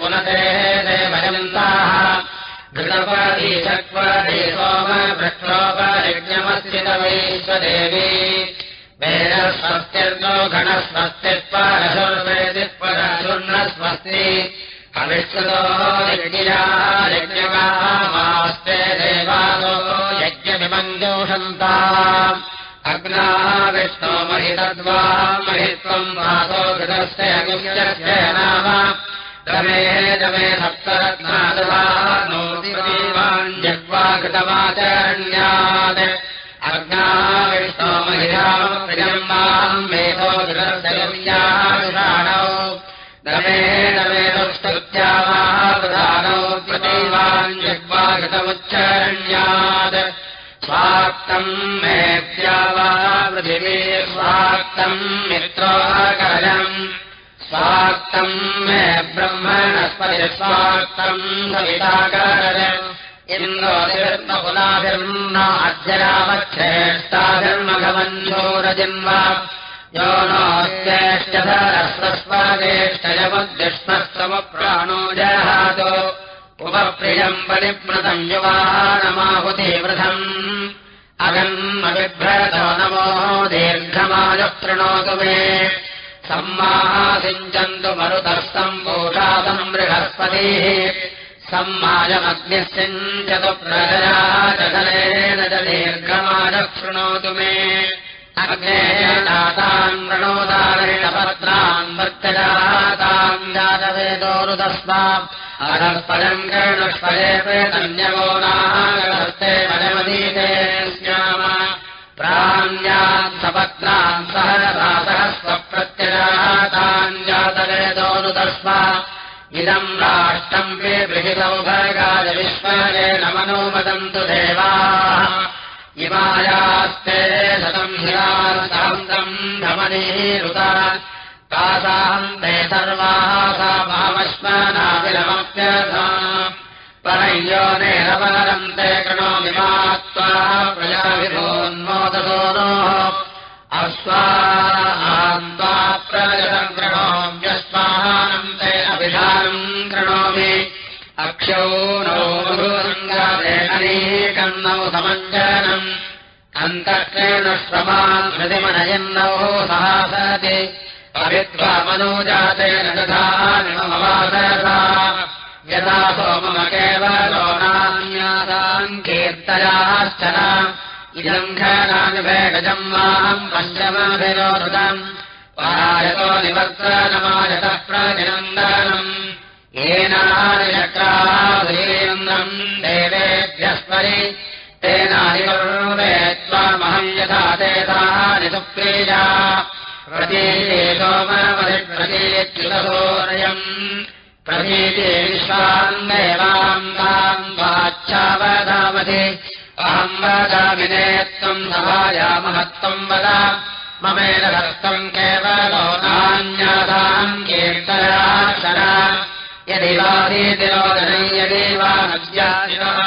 पुनते देवयन्ताः वेदस्वस्तिर्नो घणस्वस्तित्परशुर्वेदिपरशुर्णस्वस्ति अविष्कृतो यज्ञयायज्ञमास्ते देवादो यज्ञविमञ्जोषन्ता अग्ना विष्णो महितद्वा महित्वम् वासो घृतस्य गुह्यस्य नाम। रमे रमे सप्तरत्नादवा नोदिवाञ्जग्वा कृतमाचरण्यात् अग्ना विष्णो महिलाम् प्रियम् मेधो घृतस्य गुह्याषाणौ रमे रमे दुष्टुत्यावाप्रधानौ प्रतिवाञ्जग्वा घृतमुच्चरण्यात् स्वाक्तम् मेत्या वा पृथिवी स्वाक्तम् मित्रोकलम् स्वाक्तम् मे ब्रह्मणस्पति स्वाक्तम् सविताकर इन्द्रोतिर्नपुलाभिर्न अध्यरामच्छेष्टाभिर्मघवन्धोरजिन्व यो नोत्येष्टधरस्वस्वादेष्टयमुद्दिष्मस्तमप्राणो जहातो उपप्रियम् परिव्रतम् युवानमाहुतिवृथम् अगन्मविभ्रतो नमो दीर्घमाय शृणोतु मे सम्मासिञ्चन्तु मरुतस्तम् पोषादम् बृहस्पतिः। सम्मायमग्निः सिञ्चतु प्रजया जगलेन च दीर्घमाय शृणोतु मे वृणोदारणपत्रान् वर्तजाताम् जातवेदोरुदस्मात् अरस्परम् कर्णस्परे प्रेतन्यवो नागस्ते वनमदीते स्याम। प्राण्यान् सपत्रान् सहरदासः स्वप्रत्यजातान् जातवेदोरुदस्मा इदम् राष्ट्रम् पे बृहितौभगाय विश्वजे नमनोमदन्तु देवाः इमायास्ते शतम् हिरासान्तम् धमनीरुता। कासान्ते सर्वाः सा मामश्मनाविलमप्यथा परय्यो नेरवनरन्ते कृणोमिमात्वा प्रजाभिभोन्मोदसोनोः। अश्वान्त्वा प्रजतम् कृणोम्यस्मानन्ते अभिधानम्। कृणोमि अक्षौ मधुरङ्गादेकम् नौ समञ्जनम्। अन्तःक्षेण श्रमान् हृदिमनयन्नौ सहासति अविद्वा मनोजातेन यथा केवलो इदम् भेगजम् माम् पञ्चमभिरोधम्। परायतो निवर्तनमायतः प्रतिनन्दनम् देवेभ्यस्परि तेनानिवर्वे त्वामहम् यथा ते तानि सुप्रीया। प्रतीते सोमपरिप्रतीत्युतसोरयम् प्रतीते विश्वाम् देवाम् ताम् वाच्छावदामति अहम् वदामिने त्वम् सभायामहत्वम् वद। ममेन हस्तम् केवलो नान्यासाम् कीर्तयाशना यदि वादीतिरोदनै यदि वा नद्यादिनः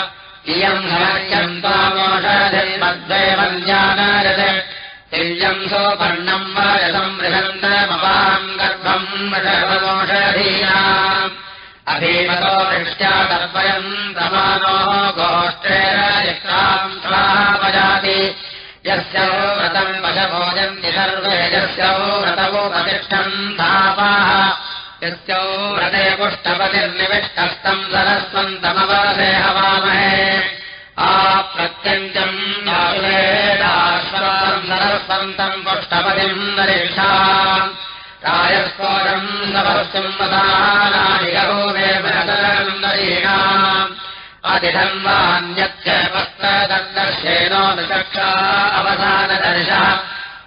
इयम् तिल्यम् सोपर्णम् वायसम् बृहन्तमपाम् गर्भम् सर्वमोषधीनाम् अभीमतो दृष्ट्या तर्पयम् प्रमाणोः गोष्ठेरयत्राम् स्वापजाति यस्य व्रतम् वशभोजन्ति सर्वे यस्य व्रतवोपतिष्ठम् धापाः यस्य व्रते पुष्टपतिर्निविष्टस्तम् सरस्वन्तमवसे हवामहे आप्रत्यञ्चम् सरस्वन्तम् पुष्टपतिम् नरेषा रायस्फोटम् सपस्यम् वदानादिगो मे बृहदरन्दरीणाम् अधिधम् वान्यच्च वस्त्रदन्दर्शेनो दशक्षा अवसानदर्शः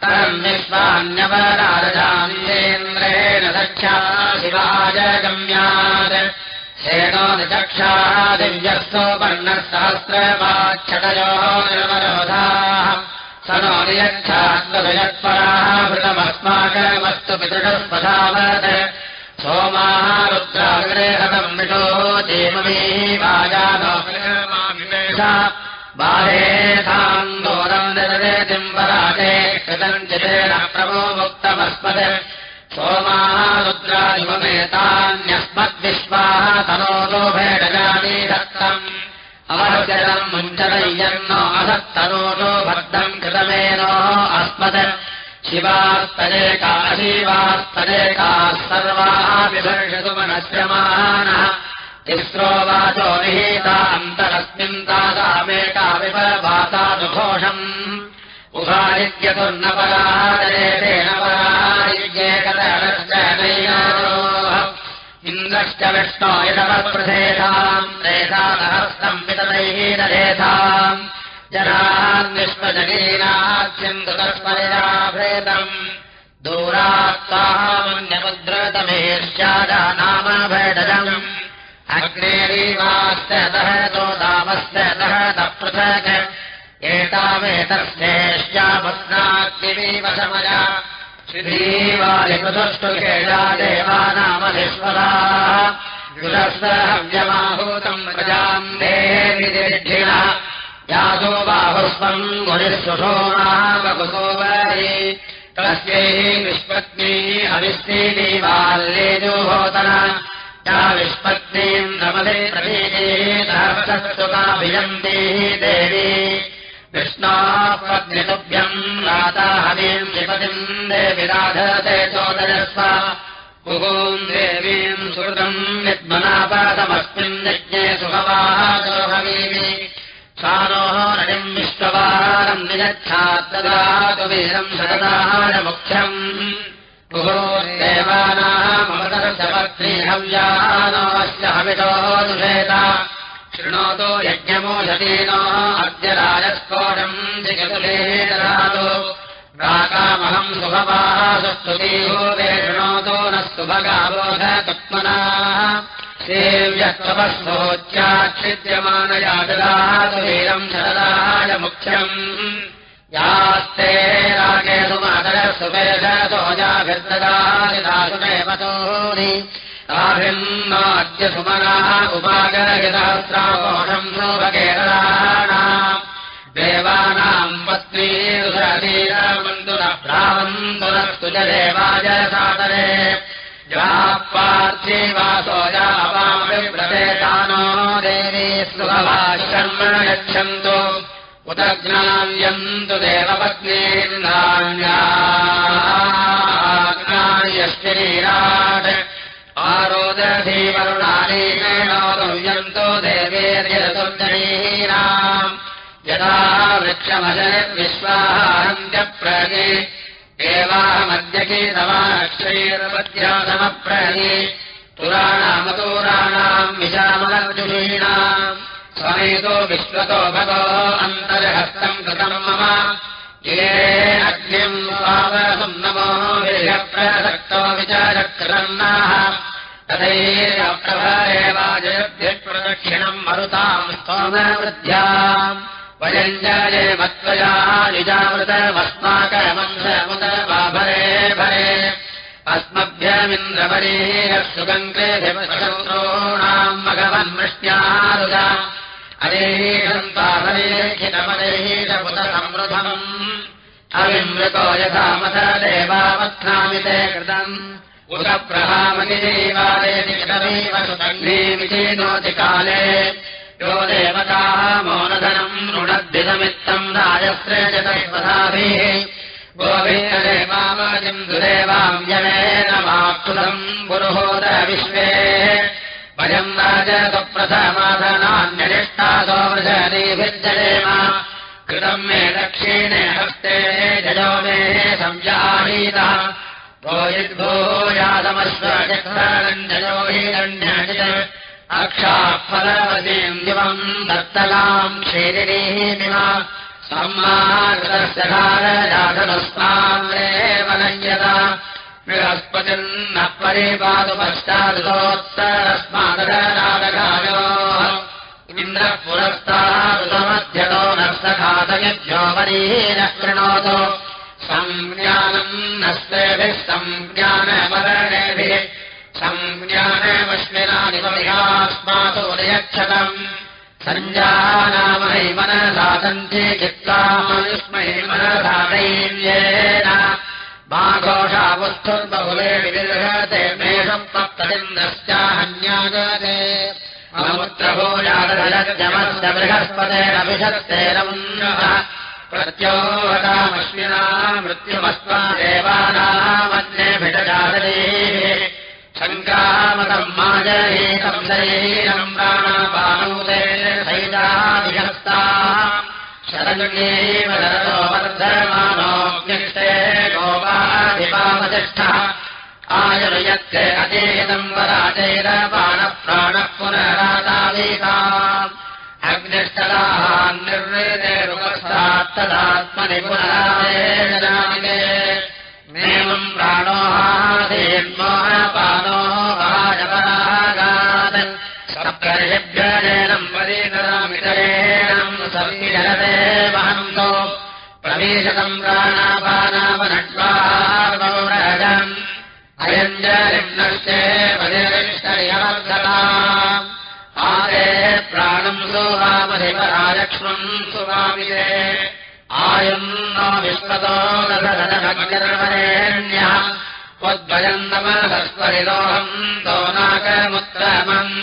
विश्वान्यवरारजान्येन्द्रेण दक्षा शिवाय गम्यात् शेनो निचक्षाः दिव्यस्तोपर्णसहस्रवाच्छटयोः निर्वरोधाः स नो नियच्छात्मयत्पराः भृतमस्माकमस्तु पितृस्पधावत् सोमाः रुद्राग्रे हतम् विषो देममी वाजानो बाहेथान्दोरम् प्रकृतिम् प्रभो मुक्तमस्मत् सोमाः रुद्रायुवमेतान्यस्मद्विश्वाः तनोलोभेडजानी दत्तम्। अवचरम् मुञ्चनय्यन्नो असत्तनोषो भद्रम् कृतमेनोः अस्मत् शिवास्तदेकाशीवास्तदेकाः सर्वाः विभर्षतु मनश्रमानः तिस्रो वाचो विपरवातानुघोषम् उभारिद्यतुर्नपराजेन परारिज्येकतरश्च इन्द्रश्च विष्णो यदवप्रथेताम् रेधानहस्तम् वितरैः नरेधाम् जनान्विश्वजनीनाच्यम् दुतस्मयाभेदम् दूरात्तामन्यमुद्रतमेश्चादा नाम भेदजम् अग्नेरीवास्ततः तो दामस्य तः तपृथक् देवानामधीश्वराः हव्यमाहूतम् प्रजाम् देविदिष्ठिणः यासो बाहुस्वम् गुरिस्वशोमावकुसोवरी तस्यै विष्पत्नीः अविस्तीनी बाल्येजोहोतन या विष्पत्नीम् नमदे प्रतीयेतुकाभियन्तीः देवी कृष्णापग्नितुभ्यम् राता हवीम् विपतिम् देविराधते चोदयस्व। पुगूम् देवीम् सुहृतम् विद्मनापदमस्मिन् यज्ञे सुभवाः सोहवीमि सानोः नडिम् विश्ववारम् नियच्छात्तदातु वीरम् शरदाय मुख्यम्। भुवोदेवानामवदर्शवत्रीहव्यानोऽस्य हविषोऽनुषेत शृणोतु यज्ञमोषतीनो अद्य राजस्कोटम् जिगतुलेदरातु राकामहम् सुभवाः सुस्तुतीभूते शृणोतु नः सेव्यत्वस्वोच्चाच्छिद्यमानया ददातु वीरम् शरदाय मुख्यम्। यास्ते रागे सुमादर सोनि ताभिन्नाद्य सुमनाः उपागरयसहस्राकोषम् शोभकेरलाणाम् देवानाम् प्रावन्तुनस्तु च देवाय सादरे। पार्थिवासोजावामभिव्रतेतानो देवी सुभवाशर्म यच्छन्तु उत ज्ञान्यन्तु देवपत्नीर्नान्याश्चरीराट् आरोदधीवरुणानीकेणोदव्यन्तो देवेर्यतुर्जनीनाम् यदा वृक्षमजविश्वाहान्त्यप्रगे देवाहमद्यकीतमाक्षैर्वद्यासमप्रणी पुराणामतोराणाम् विशामलजुषीणाम् स्वमेतो विश्वतो भगो अन्तर्हस्तम् कृतम् मम। ये अग्निम् स्वावसम् नमो विषप्रसक्तो विचारकृतन्नाः तथैरप्रभरेवाजयभ्यप्रदक्षिणम् मरुताम् स्तोमवृद्ध्याम् वयञ्जाये मत्वया निजामृतमस्माकमंसमुत बाभरे भरे। अस्मभ्यमिन्द्रवरीः सुगङ्क्रेभिमशत्रोणाम् भगवन्मृष्ट्यारुजा अनेहीषन्ताहरेखितमनेहीषपुत संवृधम् अविमृतो यथा मत देवावत्नामि ते कृतम् उत सुतग्नेमिचेनोति काले यो देवताः मोनधनम् ऋणद्भिदमित्तम् राजश्रेजतैवधाभिः दुदेवाम् यमेन माक्षुतम् पुरुहोद विश्वे। वयम् राजसुप्रथमाधनान्यनिष्ठासो वृषदीभिर्जयेम कृतम् मे दक्षिणे हस्ते जयो मे संजाहीतः अक्षाफलवतीम् दिवम् दत्तलाम् क्षेरिणीमिव सम्माकृतस्य कालजातमस्मान्देव नय्यता बृहस्पतिर्न परिपादुपश्चादुतोत्तरस्मादरादगायोः इन्द्रः पुरस्तादुतमध्यतो नस्तघातयभ्यो वरीनः कृणोतु सञ्ज्ञानम् नस्तेभिः सञ्ज्ञानमरणेभिः सञ्ज्ञानमश्विनादिपमिहास्मासो नियच्छतम्। सञ्जानामहै मनसादन्ते चित्तायुष्मै मनसादैव्येन मा घोषावस्थुर्बहुले विविर्हते मेषप्तदिन्द्रश्चाहन्यागते अमुत्रभूयादजमस्य बृहस्पतेरभिषत्तेरमुन्नः प्रत्योहतामश्विना मृत्युमस्त्वा देवानामन्येभिषजातैः शङ्कामतम् माजहीतम् शरीरम् प्राणापानूते सैताभिहस्ता शरण्येव शरतो वर्धमानोऽग्निष्टे गोपाधिपामतिष्ठः आयुर्यत्ते अचेतम् वराचैरपाणः प्राणः पुनरातावीता पुनरायेणामिते नेमम् प्राणोहाधीन्मोहपानो महाजपरागात् सप्तर्षिभ्यजनम् वरीकरामितरेणम् समीजनते महन्तो प्रवीशतम् प्राणापानावनट्वारजम् अयञ्जलिम्नश्चे वदिष्टयवर्धता सुवामिते आयुम् नो विश्वतो दशरथभग्निर्वरेण्यः त्वद्वयम् नमहस्वरिलोहम् तो नाकमुत्तमम्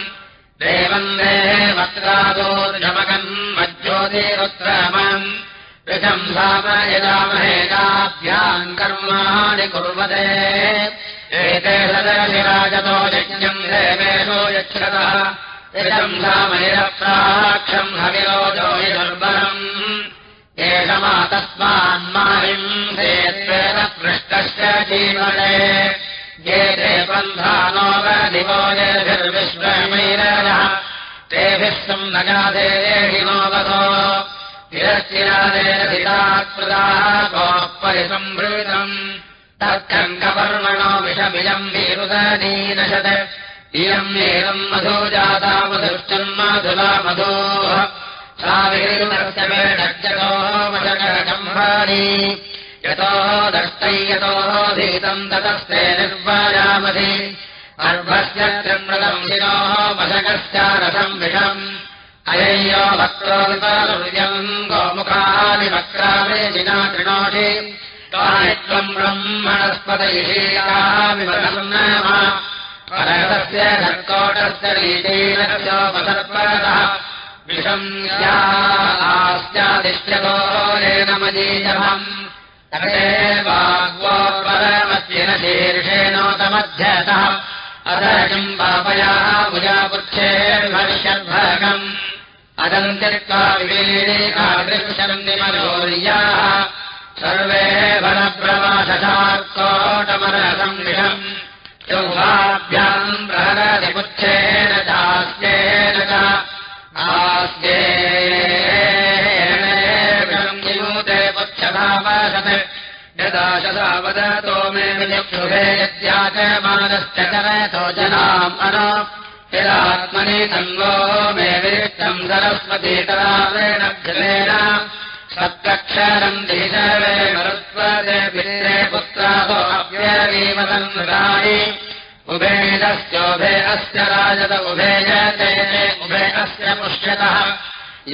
देवम् देवत्रादोर्जमकम् मज्ज्योतिरुत्तमम् ऋषम् सामयजामहेताभ्याम् कर्माणि कुर्वते। एते सदशिराजतो यज्ञम् देवेषो यच्छतः ऋषम् सामयप्राक्षम् हविरोजो यदुर्बलम् एष मातस्मान्मारिम् देत्वेन पृष्टस्य जीवने। ये ते बन्धानो दिवो येभिर्विश्वमैरः तेभिः सम् नगादे हिमोगतो तिरश्चिरादेरधितात्प्रदाः गोः परिसम्भृतम् तत्कङ्कपर्मणो विषमियम् वीरुदनीनशत् इयम् एवम् मधो जाता मधुश्चन् मधुला मधोः। यतोः दष्टै यतोः धीतम् ततस्ते निर्वायामधि। अर्भस्य त्रिमृतम् शिरोः वशकश्चारसम् विषम्। अय्यो वक्रोविपालुर्यम् गोमुखानि वक्रावेशिना कृणोषि। त्वम् ब्रह्मणस्पतैषीयामिवरम् परतस्य कर्कोटस्य रीतेनोपसर्पतः विषम् स्यादिश्यतो येन मदीयभम् तटे वाग्वोपरमस्य न शीर्षेणोतमध्यतः। अथ किम् पापयाः भुजापुच्छेर्भविष्यद्भगम् अदन्त्यक्त्वा विवेकादृक्षन्निमरोर्याः सर्वे वनप्रवासशात्कोटमरसंविषम् चौहाभ्याम् प्रहरतिपुच्छेन चास्येन च आस्येते पुच्छभावसत् यदाशसा वदतो मे विचक्षुभे यद्याचमानश्च करतो जनाम् अन यदात्मनि तन्वो मे विरिक्तम् सरस्वतीतरावेण जलेन सत्कक्षरम् देशवे मरुत्वदे पित्रे पुत्रासो अव्यवीमतन्मृतानि उभेदस्योभे अस्य राजत उभेजते उभे अस्य पुष्यतः।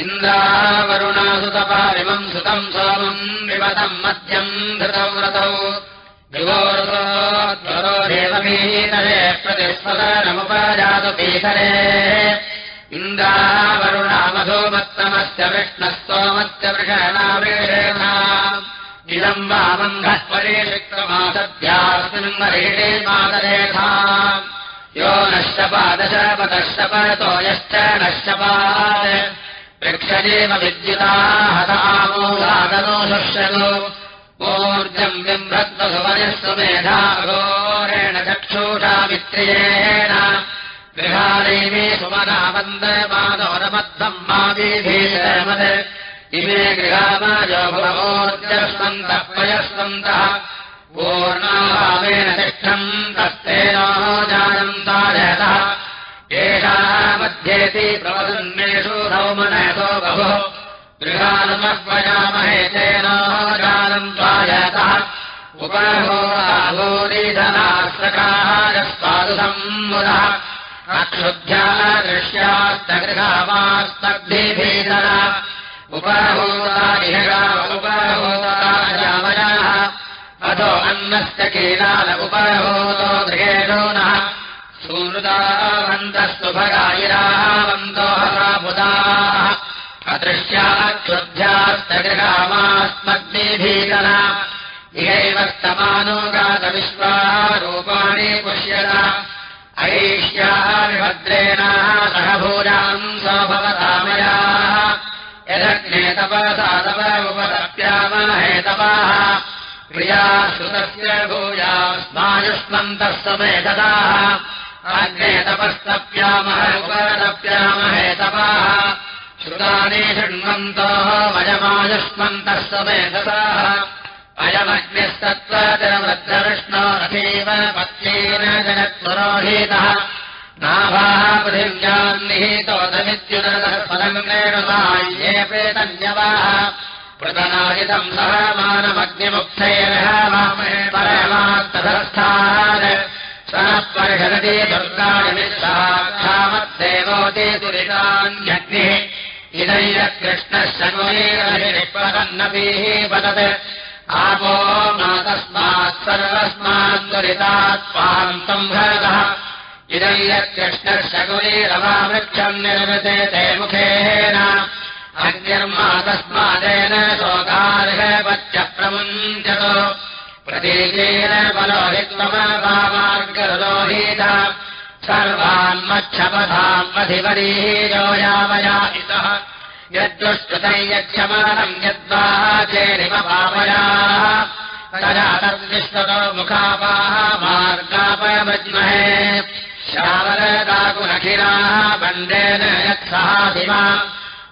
इन्द्रावरुणासुतपारिमम् सुतम् सोमम् विमतम् मध्यम् धृतौ व्रतौ दिवोरो देवपीतरे प्रतिस्पदनमुपजातु पीतरे। इन्द्रावरुणामधोमत्तमस्य विष्णस्तोमस्य वृषणावृषेण इदम् परिषिक्तमासद्भ्यास्मिन् मरीषे मातरेखा यो नश्यपादशपदश्चपतो यश्च नश्यपात् वृक्षदेव विद्युता हतामोदादनो शुष्यतो। ऊर्जम् बिम्भद्वसुवनस्तु मेधाघोरेण चक्षुषा मित्रियेण। गृहादेवी सुमनावन्दमादोरमद्धम् मावीभीमद इमे गृहामाजो भवोर्जस्वन्तः पयस्वन्तः पूर्णाभावेन तिष्ठम् तस्तेनो जानन्तारतः एषा मध्येति प्रवदन्मेषु सौमनयतो बहुः गृहानुमह्वयामहे तेनो जानन्त्वायतः उपहो आभूरिधनाश्रकाहारस्वादुसम्मुदः अक्षुभ्या दृश्यास्तगृहावास्तग्भिभीतर उपहूता उपहूतायामयाः अथो अन्नस्य कीलाल उपहूतो गृहेणो नः सूनृतावन्तस्तु भगायिरावन्तो हराबुधाः अदृश्याक्षुभ्यास्तगृहावास्मग्निभीतर इहैव स्तमानुगातविश्वाः रूपाणि पुष्यत ऐष्याः विभद्रेण सह स्वभवतामयाः यदग्ने तपसा तप उपतप्यामहेतपाः प्रिया श्रुतस्य भूयास्मायुष्मन्तः तपस्तप्यामः उपतप्यामहेतपाः श्रुतानि शृण्वन्तोः वयमायुष्मन्तः समेतदाः अयमग्निस्तत्त्वजनवृद्धविष्णो रथेव पत्येन जनत्वरोहीतः नाभाः पृथिव्याम् निहितोदमित्युदः फलङ्गेणुसाह्ये प्रेतन्यवाः। प्रतनायितम् सह मानमग्निमुक्तैरः वामहे परमात्तधस्थान् सनः परिषदति दुर्गाणि मित्राक्षामद्देवोति दुरितान्यग्निः। इदयकृष्णः शकुनीरभिपदन्नपीः वदत्। आपो मातस्मात् सर्वस्मात् त्वरितात् पान्तम् भरतः इदम् यत्कृष्णः शकुनीरवावृक्षम् निर्वृते ते मुखेन। अग्निर्मातस्मादेन शोकार्हवच्च प्रमुञ्चत प्रतीकेन बलोहित्वमभामार्गरोहीत सर्वान्मच्छपथामधिवरीयो यामया इतः। यद्दुष्कृतै यक्षमानम् यद्वा चेरिमपापयाः तदा तद्विश्वतो मुखापाः मार्गापयमज्महे श्यावरदाकुनखिराः बन्देन यत्सहाधिमा।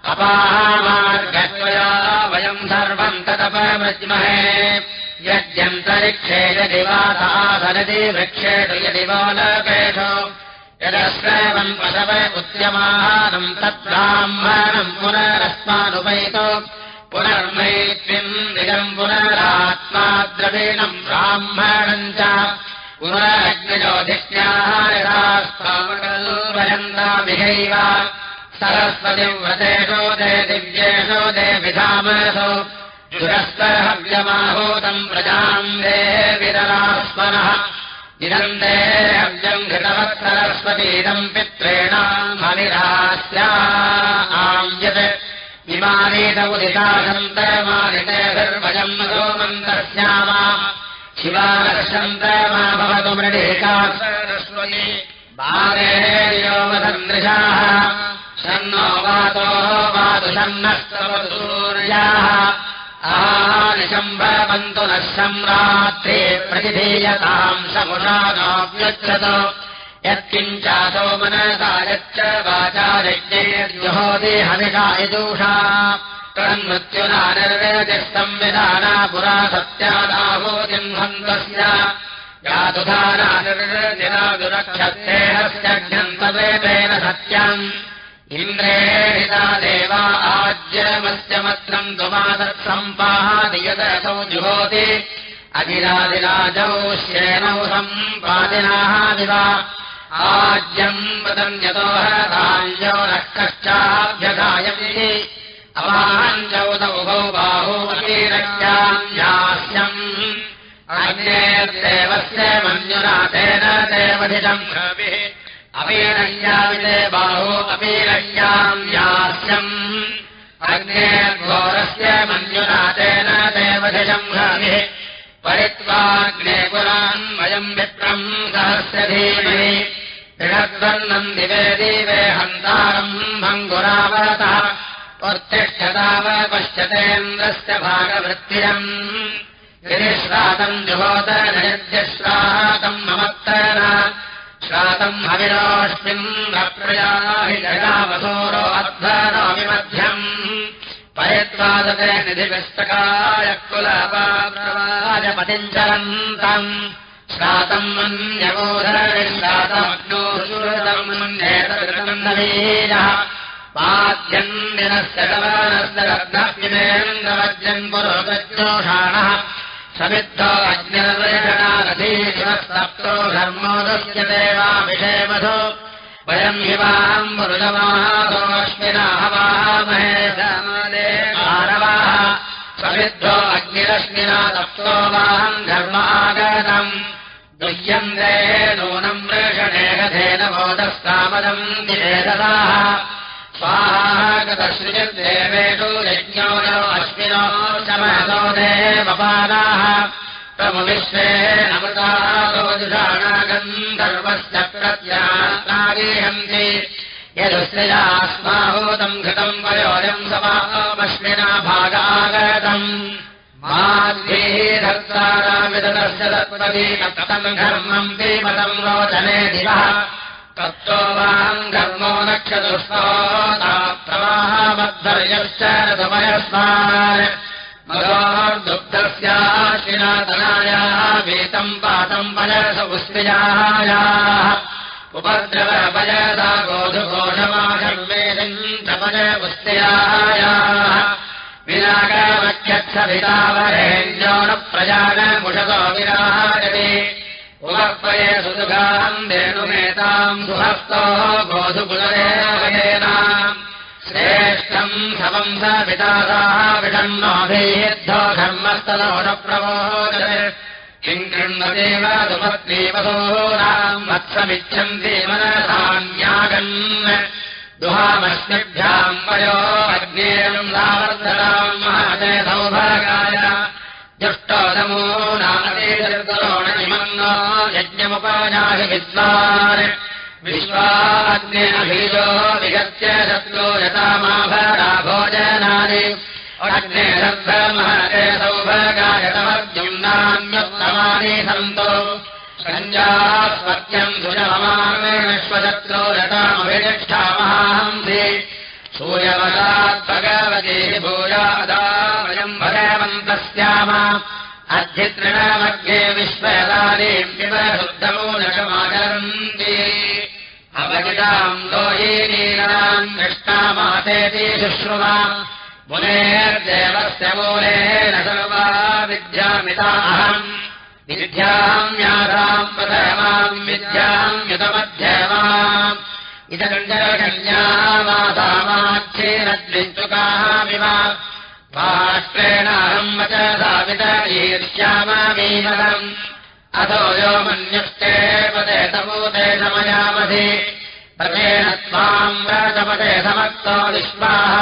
अपाः मार्गत्वया वयम् सर्वम् तदपमज्महे। यद्यन्तरिक्षे यदि वासासनति वृक्षेषु यदि वालपेषु यदश्रवम् पशव उद्यमानम् तद्ब्राह्मणम् पुनरस्मानुपैतो। पुनर्मैत्रिम् निजम् पुनरात्मा द्रवीणम् ब्राह्मणम् च पुनरग्निजोधिज्ञाहारदास्तावकल्वयन्तामिहैव सरस्वतिव्रतेषो दे दिव्येषो दे विधामसो जुरस्तहव्यमाहूतम् प्रजाम् दे विदरास्मनः इदम् दे हव्यम् घृतवत् सरस्वतीदम् पित्रेणाम् हविरास्या आञ्यत् इमानीत उदिताशन्तमानितेभिर्भजम् सोमन्तस्यामा भवतु बालेयोमसन्दृशाः शन्नो वातो वातु शन्नस्तवतु सूर्याः। आनिशम्भवन्तु नः सम्रात्रे प्रतिधीयताम् समुषानाप्यच्छत यत्किञ्चासो मनसा यच्च वाचा यज्ञेर्जुहोति हविषा यजूषा तन्मृत्युना निर्वेदिस्तम् विधाना पुरा यातुधाना निर्वेदिनादुरक्षत्तेहस्य ज्ञन्तवेदेन सत्यम्। इन्द्रेणिता देवा आज्यमस्य मत्रम् त्वमादत्सम्पादियदसौ जुहोति। अगिरादिराजौ श्येनौ सम्पादिनाः दिवा आज्यम् वदन्यतो हराञ्जो नः कश्चाभ्यगायमिः अवाञ्जौदौभौ बाहू अतीरक्याम् यास्यम् अन्येर्देवस्य मन्युनाथेन देवधिजम् अवीरय्याविदे बाहू अवीरय्याम् यास्यम्। अग्नेर्घोरस्य मन्युनाथेन परित्वाग्ने पुरान्वयम् विप्रम् सहस्य धीमहि दृढद्वन्नम् दिवे दिवे हन्तारम् भङ्गुरावरतः उत्तिष्ठतावपश्यतेन्द्रस्य भागवृत्तिरम् यदि श्रातम् जुहोतरयद्यश्रातम् ममत्तर श्रातम् हविरोऽस्मिन् प्रयाहि जगावसोरो अध्वरामिमध्यम् परित्वादते निधिविस्तकाय कुलपाजपतिञ्चरन्तम् श्रातम् मन्यवोधरश्रातमग्नोरुतम् पाद्यम् दिनस्य गवानस्य लग्नव्यमेन्द्रवज्रम् पुरोगज्ञोषाणः समिद्धो अज्ञर्वेषणारथीशिवस्तप्तो धर्मोदस्य देवाभिषेमधो वयम् हिवाम् मरुजमाहासोऽश्विनाहवामहे मानवाः समिद्धो अग्निरश्मिना तप्तो वाहम् धर्मागतम् दुह्यन्द्रे नूनम् वृषणेकथेन बोधस्तामदम् निवेददाः स्वाहागतश्रिजर्देवेषु यज्ञो नो अश्विनो शमनो देवपादाः। प्रमुविश्वे अमृतादोजुषाणागम् धर्मस्य प्रत्यागेहन्ति यदुश्रयास्माहूतम् घृतम् वयोजम् समामश्विना भागागतम् माध्येधर्तारामिदस्य तत्पदीनम् घर्मम् पीमतम् रोचने दिवः। तत्त्वो वाम् घर्मो नक्षदुष्टोप्रवाहमद्धर्यश्च समयस्मान् मदोर्दुग्धस्याश्विनातनायाः वेतम् पातम् वयस पुस्त्रियायाः उपद्रवपयसा गोधुघोषमाघर्मेदम् च पय पुस्त्रियायाः विरागमख्यक्षभितावरेण्यो न प्रजानमुषतो विराजते उपक्वये सुदुघाम् वेणुमेताम् सुहस्तो गोधुपुनरेवयेनाम् श्रेष्ठम् समम् स धर्मस्तनो न प्रबोध किम् कृण्वदेव सुपत्नीवसोनाम् वत्समिच्छन्ति मनसान्यागन् दुहामश्मिभ्याम् वयो अग्नेयम् सावर्धनाम् महाजय सौभागाय। जुष्टोदमो नामदेशर्गरोणिमन्नो यज्ञमुपायाहि विद्वान्। विश्वाग्नेऽभिजो विगत्य शत्रो यतामाभरा भोजनानि अग्ने रब्धमहते सौभागायतमर्जुम्नान्युत्तमानि सन्तो सञ्जास्पत्यम् सुजममामेष्वशत्रो रतामभिनिष्ठामहांसि सूर्यवदात् भगवती भूयादा वयम् भगवन्तस्याम अध्यतृणामध्ये विश्वदानीम् पिब शुद्धमूलकमाचरन्ति अवगिताम् कृष्णामातेति शुश्रुवा मुनेर्देवस्य मूलेन सर्वा विद्यामिताहम् विद्याम् यासाम् प्रथमाम् विद्याम् युतमध्यमाम्। इदकण्डकन्यामासामाच्छेनद्विन्तुकामिव पाष्ट्रेणाहम् वचसा वितरीर्ष्यामीवलम् अथो यो मन्युष्टे पदे समयामधि प्रतेन त्वाम् व्रतपदे समक्तो विश्वाः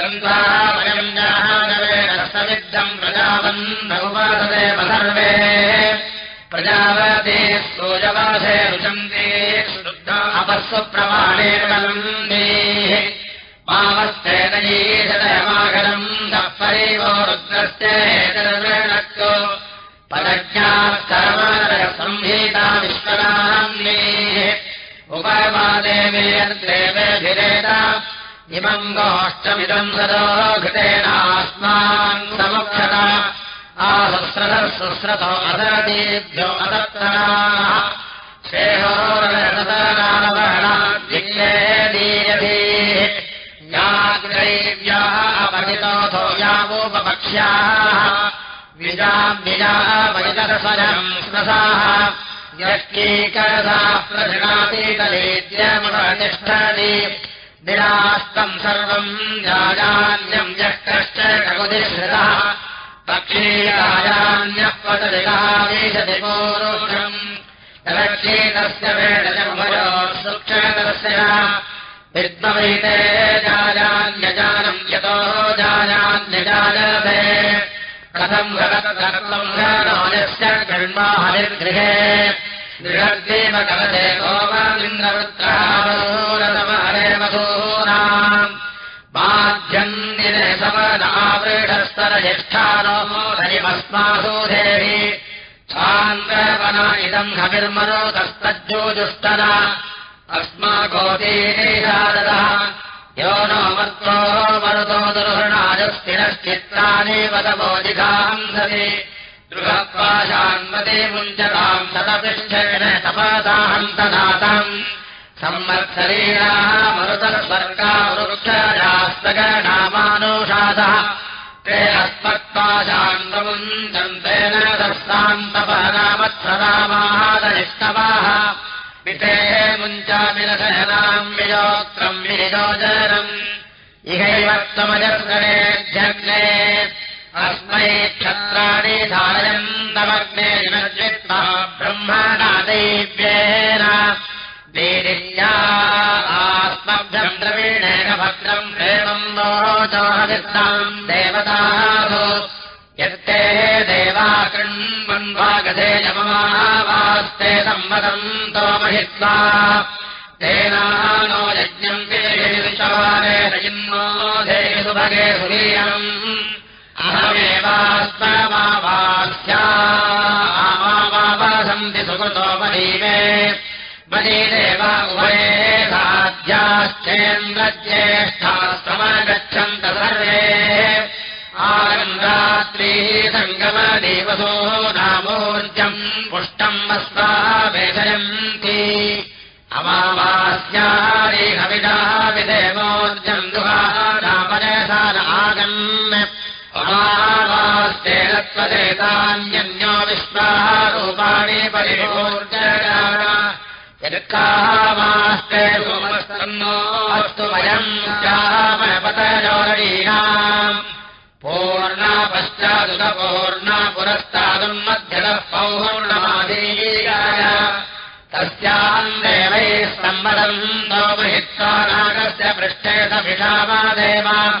वयम् जाहानवेन प्रजावन्नमुपासदेव सर्वे प्रजावते सोजवासे रुचन्ते शुद्धा अपस्व प्रमाणेन नन्दे मावस्तेन ईशदयमागरम् दः परिवो रुद्रस्य विश्वनाम्ने उपवादेवे यद्रेवेभिरेत इमम् गोष्ठमिदम् सदो घृतेनास्मान् समुक्षता आसस्रतः सुस्रतो अदरतीभ्यो अदत्तनाः श्रेहोरतनालवर्णाद्विक्ले दीयधीः याग्रैव्याः अपहितोऽथो यावोपपक्ष्याः। वैतरसजम् स्मसाः यष्टीकरसाः प्रधृणातीतलेद्यमुपतिष्ठति निरास्तम् सर्वम् जाजान्यम् यः कश्च ककुतिश्रितः पक्षीयायान्यः पतदिकावेशति पूर्वम् रक्षेतस्य वेदजम्भयो सुक्षेतस्य विद्मवैते जायान्यजानम् यतो जायान्यजायते। कथम् भगतम् राजस्य कर्माहनिर्गृहे दृढद्देव कलते गोपालिन्द्रवृत्रावसूरतमहरे वसूनाम् बाध्यन्दिने समनावृढस्तरज्येष्ठानो हरिमस्मासु देहि सान्द्रवना इदम् हविर्मरोतस्तज्जोजुष्टना अस्माकोतीशादतः यो नो मरुतो दुर्हृणायस्थिरश्चित्राणि वदवोदिघांसति दृढपाशान्वते मुञ्चताम् तदपिष्ठेन तपसाहन्तनाथम् संवत्सरीराः मरुतस्वर्गा वृक्षरास्तगणामानुषादः ते अस्मत्पाशान्वमुञ्चन्तेन तान्तपरामत्सरामाहादनिष्टवाः पिते मुञ्चामिनशयनाम् वियोत्रम् विनियोजनम् इहैव त्वमजर्गणेऽध्यग्ने अस्मै क्षत्राणि धारयन्तमग्ने विनश्चित्ता ब्रह्मणादैव्येन। वीरिल्या आस्मभ्यम् द्रवीणेन भद्रम् प्रेमम् मोचोहवित्ताम् देवताः यत्ते देवा कृण्वन्वागधे यममावास्ते सम्मतम् तोमहित्वा तेनानो यज्ञम् विशवारे रयिन्नो धेषु भगे आमावासन्ति सुकृतो मदीवे मदीदेव उभये साध्याश्चेन्द्रज्येष्ठास्तमगच्छन्त सर्वे। आगन्धात्री सङ्गमदेवसो नामोर्जम् पुष्टम् अस्मा वेदयन्ति। अमावास्यारिहविदा विदेवोर्जम् दुहारामनसान आगन् परिवोर्जया यत्कामास्ते सोमस्तन्नो अस्तु वयम् श्यामपतयोरणीनाम् पूर्णा पश्चादुतपूर्णा पुरस्तादुन्मध्यतः पौर्णमादीयाय तस्याम् देवैः सम्मदम् नोमहित्वा नागस्य पृष्ठे सभिषामादेव वृषभम्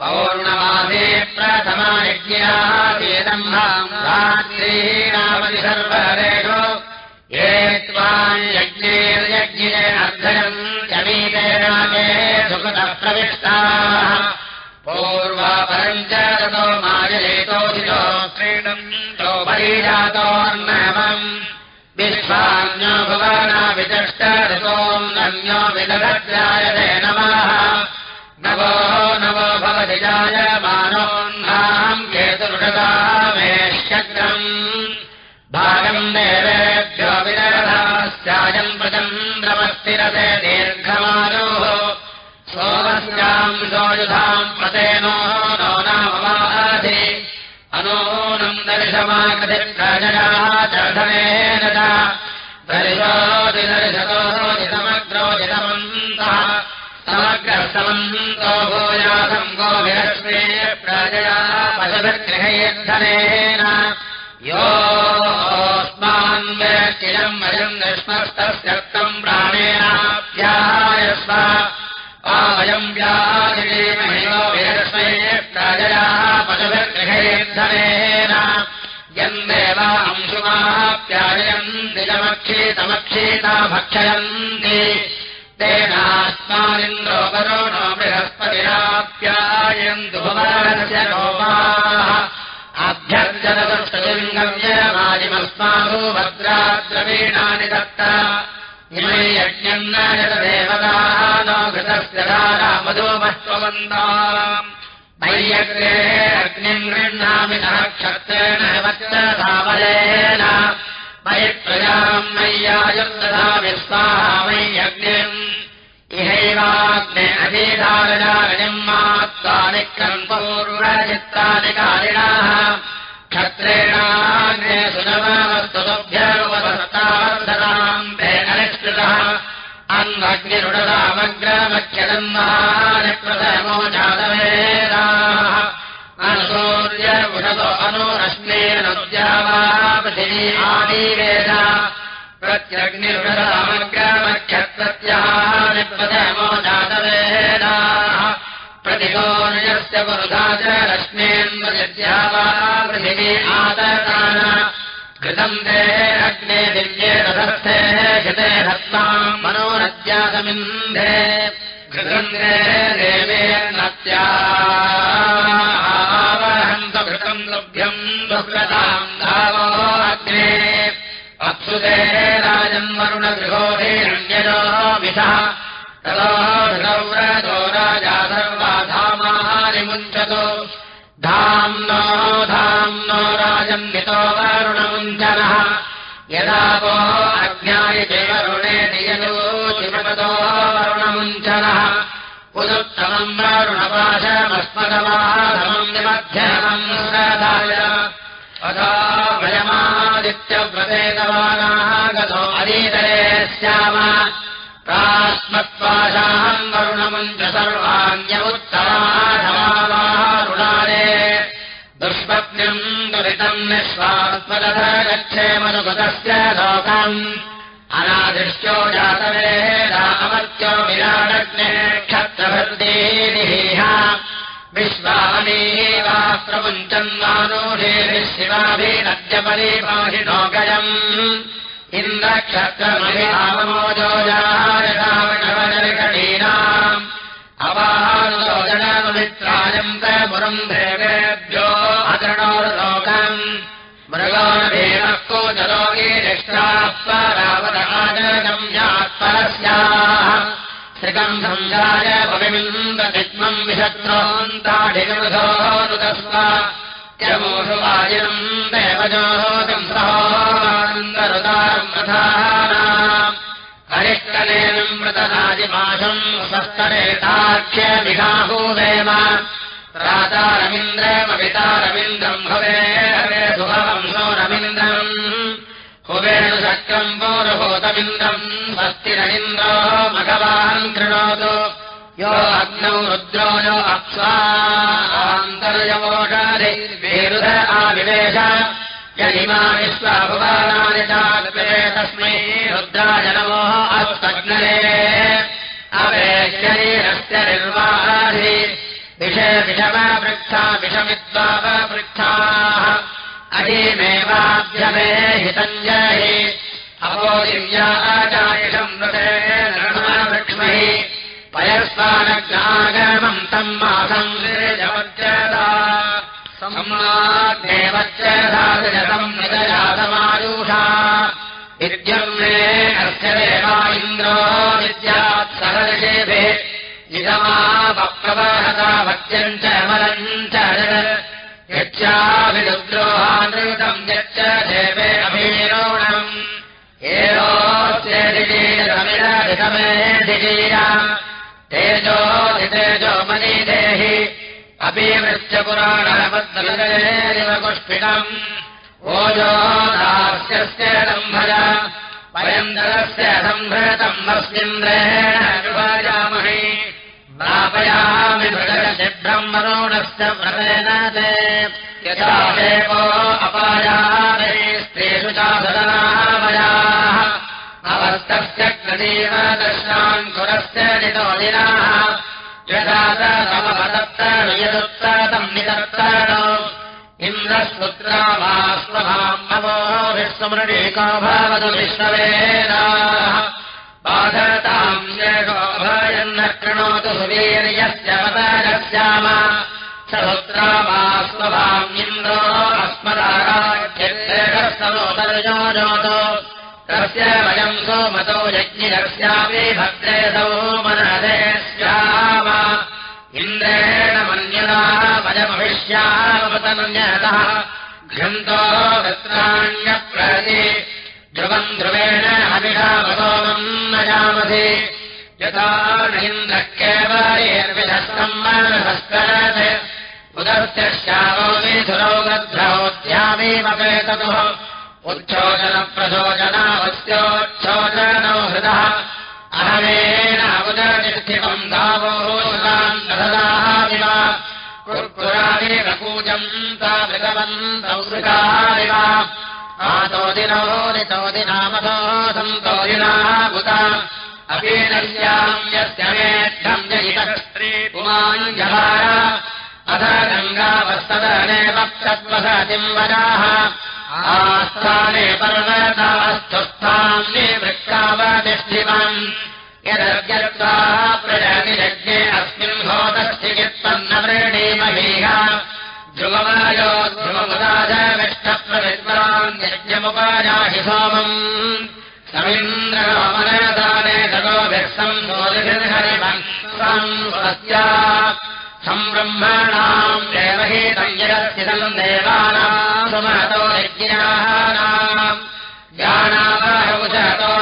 पौर्णमासे प्रथमायज्ञासेदम् रात्रीणामति सर्वरेषु ये त्वायज्ञेर्यज्ञेनार्धयम् चमीते रामे सुकृतः प्रविष्टाः। पूर्वापरम् च क्रीडम् चोपरीजातोर्नवम् विश्वान्यो भुवनाविचष्टोऽन्यो विदगत्यायते नमः नवो नवो भवति जायमानोऽह्नाम् केतुरुषदामेष्यग्रम्। भागम् देवेभ्यो विदरधास्यायम् प्रचन्द्रमस्तिरते दीर्घमानोः सोमस्याम् सोयुधाम् प्रतेनो नो अनूनम् दर्शमाकथिप्रजया चर्धनेन च दर्शोदिदर्शतोदितमग्रोदितमन्तः समग्रसमन्तो भूयासम् गोभिरश्मे प्रजया पशुभिर्गृहयद्धनेन योऽस्मान् व्यक्तिरम् वयम् निष्मस्तस्यक्तम् प्राणेनाभ्यायस्व। वयम् व्याधिमयो विरस्मै प्रजया पशुभिर्गृहयद्धनेन यन्देव अंशुमाप्यायन्ति चमक्षीतमक्षीता भक्षयन्ति तेनास्मानिन्द्रो वरो नो बृहस्पतिराप्यायन्तु भुवनस्य गोपाः। अभ्यर्जनदृष्टलिङ्गव्यमादिमस्मासु भद्राद्रवीणानि दत्ता। इमै यज्ञम् न यतदेवताः नो घृतस्य धारा मधुमस्त्ववन्ताम् मय्यग्रे अग्निम् गृह्णामि सह क्षत्रेण वच्रधावलेन मयि प्रजाम् मय्यायुर्दधा विस्वाहा क्रम्पूर्वचित्तानि कारिणाः क्षत्रेणाग्ने ते अनिष्कृतः अन्वग्निरुडदामग्रमख्यदन्महानि प्रथमो जातवेदाः अनुसूर्यवुषतो अनुरश्नेनुद्यावा पृथिवी आदिवेद प्रत्यग्निरुडदामग्रमख्यप्रत्यानि प्रथमो जातवेदाः प्रतिगोर्यस्य पुरुधा च रश्नेन्वद्यावा पृथिवी आदतान कृतम् ते अग्ने दिव्ये रथस्थे घृते हस्ताम् ते देवेर्नत्यावहन्त घृतम् धावो अग्ने अप्सुते राजन्वरुणगृहोधेरण्यजो विधः ततो राजा सर्वा धामानि धाम्नो धाम्नो राजन्वितो वरुणमुञ्चनः। यदा वो अज्ञायते वरुणे नियतो चिमपतो वरुणमुञ्चनः। पुनरुत्तमम् वरुणपाशमस्मदवाधमम् निमध्यमम् श्रदाय अथा वयमादित्यव्रतेतवानाः गतो स्याम प्रास्मत्पाशाहम् वरुणमुञ्च सर्वाण्यमुत्तराधमावारुणारे दुष्पत्न्यम् दुरितम् निःश्वात्मदथ गच्छेमनुगतस्य लोकम् अनादृश्यो जातवे रामर्त्यो विराडग्ने क्षत्रभर्देः विश्वानीवा प्रमुञ्चन्मानोषेभिः शिवाभिनद्यपरिपाहिनो गजम् इन्द्रक्षत्रमहिरामोजोजायणाम् अवाहारोजनमित्रायम् पुरम् देवेभ्यो अतृणोर्लोकम् मृगानभेनः कोचलोके निष्ठापरावतकाजगम्यात्परस्याः श्रिकम् सञ्जाय यमोषु वाजिनम् देवजोहोदम् सहोन्दरुदारम् प्रधानाम् हरिष्टनेनम् मृतराजिमाशम् स्वस्तरेताख्यमिहाभूदेव रातारविन्द्रमवितारविन्द्रम् भवे हवे सुभवंसो रविन्द्रम् हुवेणुशक्रम् पौरभूतमिन्द्रम् स्वस्तिरविन्द्रो भगवान् कृणोतु। यो अग्नौ रुद्रो यो अप्स्वान्तर्यवोषादिर्वेरुध आविवेश। यदिमा विश्वाभुवानानि चाल्पे तस्मै रुद्राजनमोः अस्तग्नरे। अवेशरीरस्य निर्वाहाधि विषय विषमवृक्षा विषमिद्वावृक्षाः अहीमेवाभ्यमे हितञ्जहि अवो दिव्या आचायुषम् मृते वृक्ष्महि पयस्वानग्नागमम् तम् सम्माग्नेवत्यदातम् मृतजातमायुषा विद्यम् मे अस्य देवा इन्द्रो विद्यात् सहर्षेभिः निगमावप्रवहता वत्यम् च अमलम् च यच्चाभिरुद्रोहानृतम् यच्च एरोस्यदिजीरमिरधितमे दिजीया तेजोधितेजो मनीदेहि अपीवृश्च पुराणमद्दलदेव पुष्पिणम् ओजो दास्यस्य दम्भज वयन्दरस्य सम्भृतम् अस्मिन्द्रेण विभाजामहि मृगस्य ब्रह्मरोणस्य व्रतेन ते यथा देवो अपायामे स्त्रीषु चासदनामयाः अवस्तस्य कृतीव दर्शनाङ्कुरस्य नितोदिनाः यथा तमपदत्तयदुत्तरतम् निदत्तण इन्द्रस्पुत्रा वा स्वभाम्भवो विश्वमृणीको भवतु विश्ववेदाः येषोभयन्न कृणोतु सुवीर्यस्य वतरस्याम। समुत्रा वा स्वभाम्यन्द्रो अस्मदाराज्यस्तमोतर्योजोतो तस्य वयम् सोमतो यज्ञिरस्यापि भद्रे सोमनदे स्याम। इन्द्रेण मन्यदा वयमभिष्यावतन्यतः घ्यन्तो वृत्राण्यप्रति ध्रुवम् ध्रुवेण हविषावसोमम् मनसस्करत्। उदस्य श्यामो विधुरौ गद्भ्योऽध्यामेवपेततुः उच्छोचनप्रचोचनावस्योच्छोचनौ हृदः। अहमेन उदरनिष्ठितम् दावोषाम् दधदाविव कुर्कुरादेव कूजम् तावृतवन्तौ वृताविव आतो दिनो नितो दिनामतो सन्तो दिनाः भूता अपीनस्याम् यस्य जयितः स्त्री पुमाञ्जहार अथ तत्त्वसतिम् वराः। आस्थाने पर्वतास्थुस्थाम् निवृक्षावतिष्ठिवम् यदर्ग्यत्वा प्रजतिरज्ञे अस्मिन् होतश्चिकित्पन्नवृणीमहीह ध्रुवमायो ध्रुवमुदाजविष्टप्रविद्वान् यज्ञमुपायाहि सोमम्। समीन्द्रमनदाने सगोभिः संसोदिहरिवंस्या संब्रह्मणाम् देवहीतम् देवानाम् सुमहतो यज्ञानाम्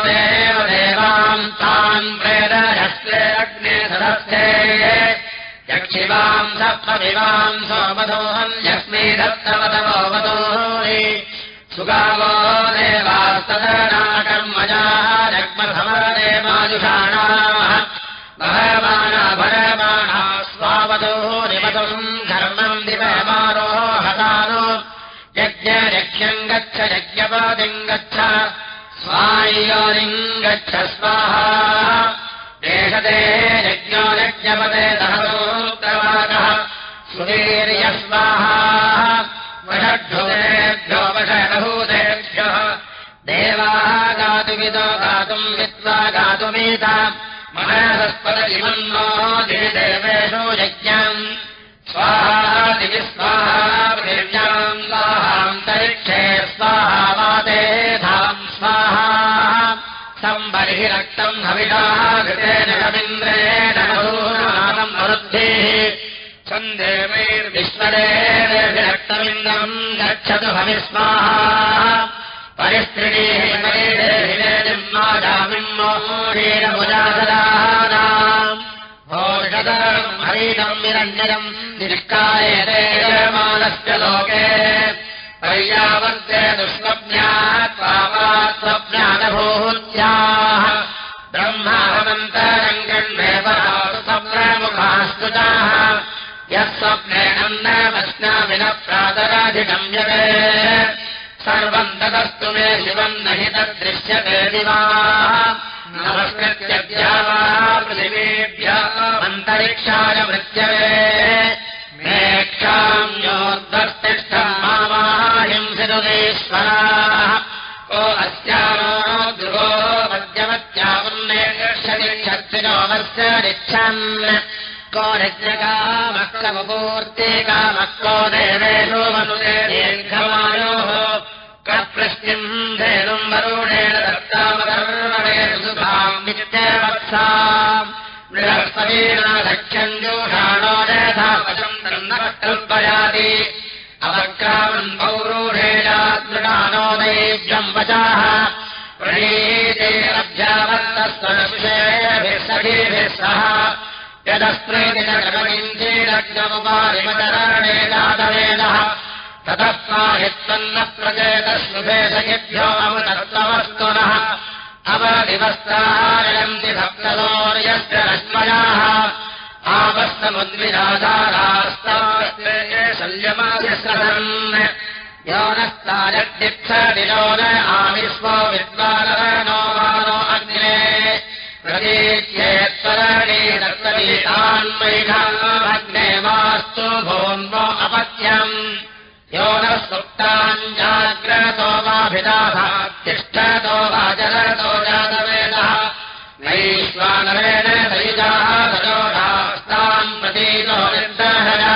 देव देवान् तान् प्रेदयस्ते अग्ने सदस्ते यक्षिवाम् सप्तमिवाम् सोमधोहम् यस्मै दत्तवतमोऽवतो सुगावो देवास्तदनाकर्मजाः जग्मभवदेवाजुषाणाः भरमाणा भरमाणा स्वावतो निमतम् धर्मम् दिवमानो हतानो यज्ञयज्ञम् गच्छ यज्ञपादिम् गच्छ। स्वाय्योनिम् गच्छ स्वाहा यज्ञो यज्ञपदे सहसोत्रवाकः सुवीर्यस्वाहा वषड्भुतेभ्यो वषभूतेभ्यः देवाः गातुमितो गातुम् वित्त्वा गातुमीत। मनसस्पद इमन्नो देवेषु यज्ञम्। स्वाहा दिवि स्वाहा स्वाहा वाते धाम् स्वाहा रक्तम् हविषाः घृतेन रवीन्द्रेण मरुद्भिः सन्देवैर्विश्वरेभिरक्तमिन्दम् गच्छतु भविस्वाहा परिस्त्रिणीमाजामिम्मोहीरमुजासदानाम् भोषदम् हरितम् निरञ्जनम् निष्कायमानस्य लोके। पर्यावर्ते दुष्वप्न्याः स्वप्नमुखास्तुताः यः स्वप्नेनम् न वश्नामिनः प्रातराधिगम्यते सर्वम् ततस्तु मे शिवम् न हि तद्दृश्यते दिवाः वा पृथिवीभ्यः अन्तरिक्षाय मेक्षाम्योद्वस्तिष्ठम् मामाहिंसितुदेश्वराः को अस्यानो गृहो मध्यमत्यामुन्नेष्यति क्षत्रिनोमस्य निच्छन् को यज्ञकामः कवपूर्ति कामः को देवेषु मनुते दीर्घमायोः कप्रश्निम् धेनुम् वरुणेन दत्तामकर्मणेन सुभाम् नित्यवत्सा बृहस्पतीनाधक्षम् जोषाणो यथा वशम् तन्न कल्पयाति अवक्रामन् पौरूढेयादृढानो दैव्यम् वचाः। प्रणीते अभ्यावर्तस्वशेभिः सखीभिः सह यदस्त्रेदिनगमनिञ्चेदग्नमुपारिमचरणेनादवेदः ततः पाहित्वन्न प्रचेतश्रुभे सखिभ्यो अमुतत्तवस्तुनः अवदिवस्त्रायन्ति भक्तदोर्यस्य रश्मयाः आपस्तमुद्विराधारास्तास्ते योनस्तायद्दिक्षदिनो न आविश्वो विद्वानो मानो अग्ने प्रतीत्येत्तरणे दत्तवीतान्मैघाग्ने मास्तु भोन्वो अपत्यम्। यो नः सुप्ताञ्जाग्रतो वाभिदाः तिष्ठतो जलतो जातवेदः। नैश्वानरेण सैजाः तजोरास्ताम् प्रतीतो निर्दहजातवेदः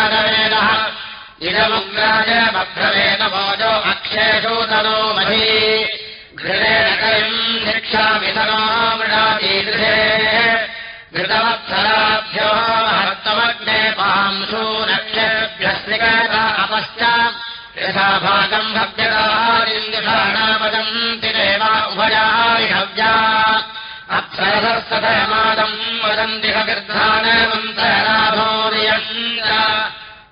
मोजो अक्षेषु तनो मही। घृतेन कलिम् शिक्षामि तनो मृडातीदृशे घृतवत्सराभ्यो महत्तमग्ने पांशू नक्षेभ्यस्त्रिगत अपश्च। यथा भागम् भव्यकारिन्दुषाणापदन्ति देवा उभयाविहव्या अप्सरसस्तमादम् वदन्ति हविर्धानमन्तराभोरियम्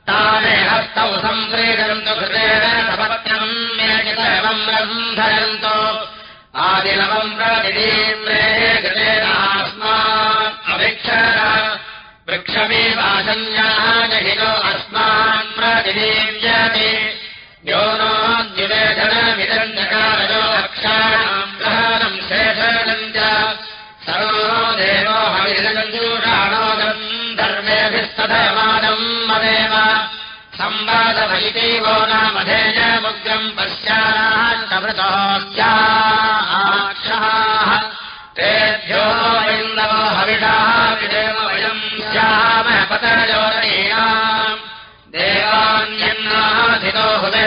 ताने हस्तौ सम्प्रेषन्तु कृतेन सपत्यम् आदिनवम् प्रतिदीम्रे कृतेनास्मान् अभिक्षर वृक्षमेवासन्याः जहिनो अस्मान् संवादभैतीवो नामधेयमुग्रम् पश्यानान्तमृतोश्चाक्षाः तेभ्यो वैन्दवो हविषाः विदेव वयम् स्याम पतयोरणीयाम् देवान्यन्नाधितो हुदे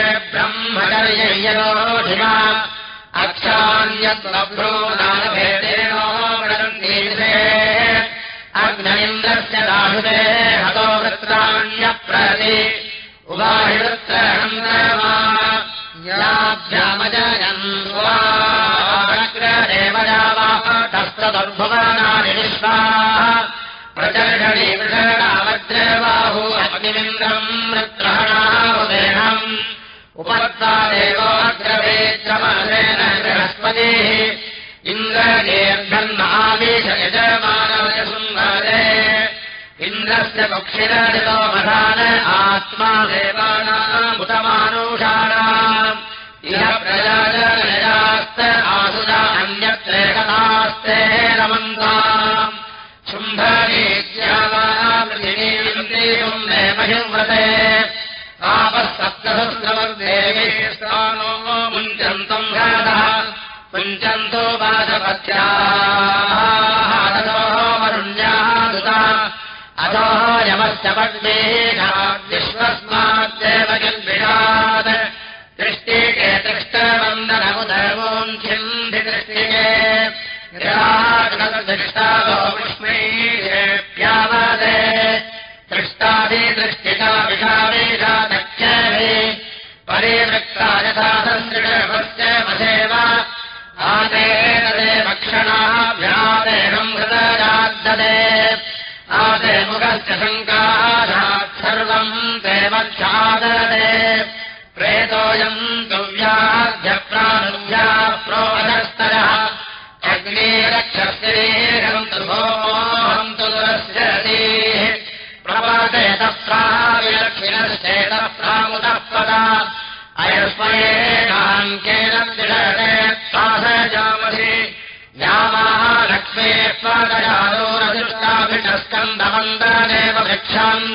हतो वृत्राण्यप्रति विश्वाः प्रचर्षणि वृषणावज्रबाहु अग्निमिन्द्रम् वृत्रहणाहुदेहम् उपत्ता देवोऽग्रवेत्रमसेन बृहस्पतिः इन्द्रजेभ्यन्नावेश यजमानवय सुन्दरे इन्द्रस्य पक्षिरतो मधान आत्मा देवानामुतमानुषाणाम् आसुजा अन्यत्रेकतास्ते रमन्ताम् शुम्भरीत्यावापृथिवीम् महिव्रते आपः सप्तसहस्रवर्देवे स्थानो मुञ्चन्तम् घातः पुञ्चन्तो वाचपत्याः वरुण्याः यमश्च पद्मेः विश्वस्माद्देव किल्बिषात् दृष्टिके दृष्टवन्दनमुदर्वोऽन्थिन्धि दृष्टिके दृष्टादो विस्मैप्यावदे दृष्टादिदृष्टिका विषावेशा दक्षे परिवृक्ता यथा संसृढस्य वसेव आदेन भक्षणाः व्यादेहम् हृदयाद्ददे शङ्कारात् सर्वम् देवच्छाददे प्रेतोऽयम् तुव्याध्यप्रानुभ्या प्रोदस्तरः अग्नेरक्षस्येहम् तु तु दुरस्यतीः। प्रपदे तत्राविलक्षिणश्चेतः प्रामुदः पदा अयस्मयेनाङ्केन सहजामसि यामाः लक्ष्मे स्वादयादोरदृष्टाभिषस्कन्दवन्दनेव वृक्षम्।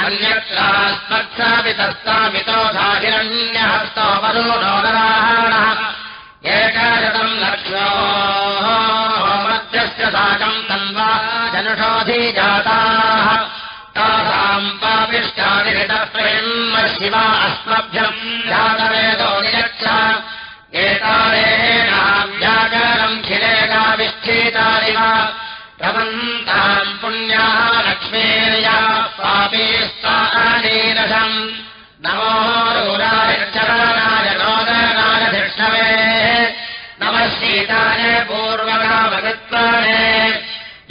अन्यत्रास्मत्सावितस्तामितो धाहिरण्यहस्तो वरुणोदराहणः एकाशतम् लक्ष्यो मध्यस्य साकम् तन्वा जनुषोऽधिजाताः तासाम् हृतप्रेम् शिवा अस्मभ्यम् जातवेदो एतारेणाव्याकरम् भवन्ताम् पुण्याः लक्ष्मीर्या पापीस्तानीरसम् नमो रूरायचरणाय नोदनाय धिष्णवे नमः शीताय पूर्वकामकृत्वाणे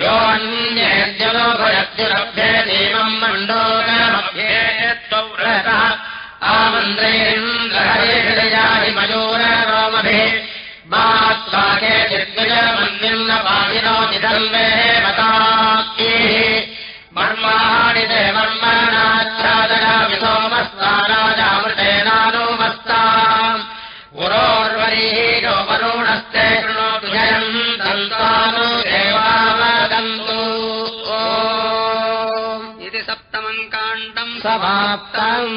योऽन्येद्यलोभयत्युरभ्ये देवम् मण्डोरमभ्ये त्वव्रतः आमन्त्रेन्द्रहरेहृदयाहि मयूररोमभिः धर्मे मताः मर्माणि ते मर्मणाच्छादयामि सोमस्ताराजामृतेनानुमस्ता गुरोर्वरीरो वरुणस्ते शृणोतु जयम् दन्तानु देवावदन्तु इति सप्तमम् काण्डम्। समाप्तम्